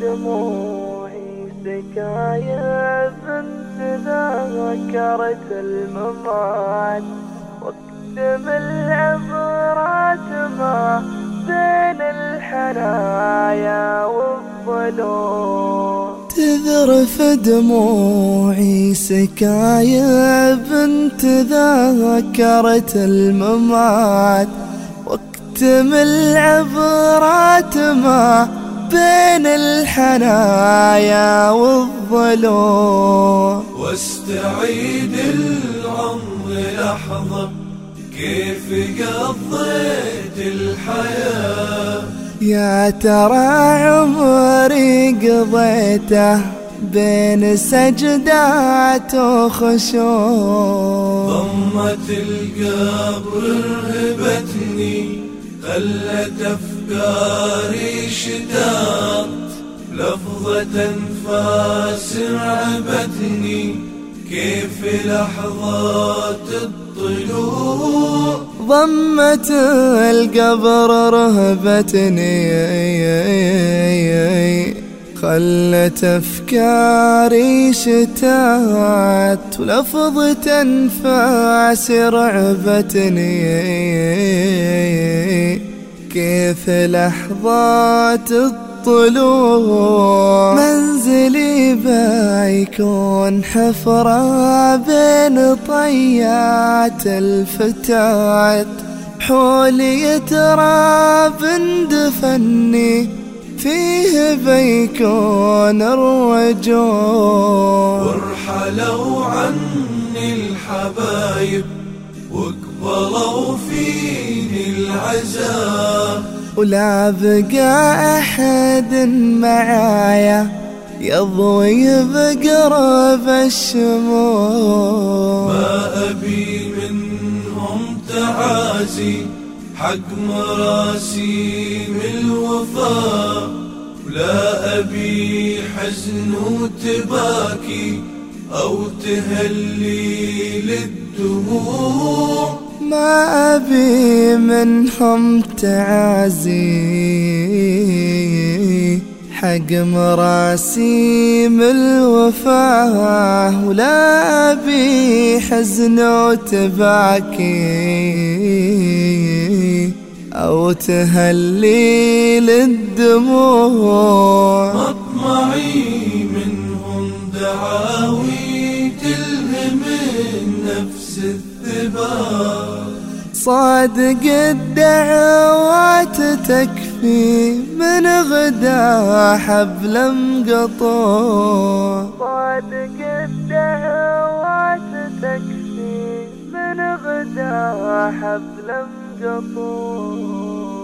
دموعي سكايا بنت ذاكرة الممات واكتم العبرات ما بين الحنايا والظلوم تذرف دموعي سكايا بنت ذاكرة الممات واكتم العبرات ما بين الحنايا والظلوم واستعيد العمر لحظة كيف قضيت الحياة؟ يا ترى عمري قضيته بين سجدات وخشوع. ضمة القبر رهبتني خلت أفكاري شتات لفظة أنفاس رعبتني كيف لحظات الطلوع؟ ضمة القبر رهبتني. خلت أفكاري شتات ولفظة أنفاس رعبتني كيف لحظات الطلوع؟ منزلي بيكون حفرة بين طيات الفتات. حولي تراب دفني فيه بيكون الرجوع وارحلوا عني الحبايب واقبلوا فيني العذاب ولا بقى أحد معايا يضوي بقرب الشموع. ما أبي منهم تعازي. حق مراسيم الوفاء ولا أبي حزن وتباكي أو تهلي للدموع. ما أبي منهم تعازي حق مراسيم الوفاة ولا أبي حزن وتباكي. أو تهلي للدموع. مطمعي منهم دعاوي تلهم النفس الثبات. صادق الدعوات تكفي من غدا حبل مقطوع. صادق الدعوات تكفي من غدا حبل مقطوع Japão.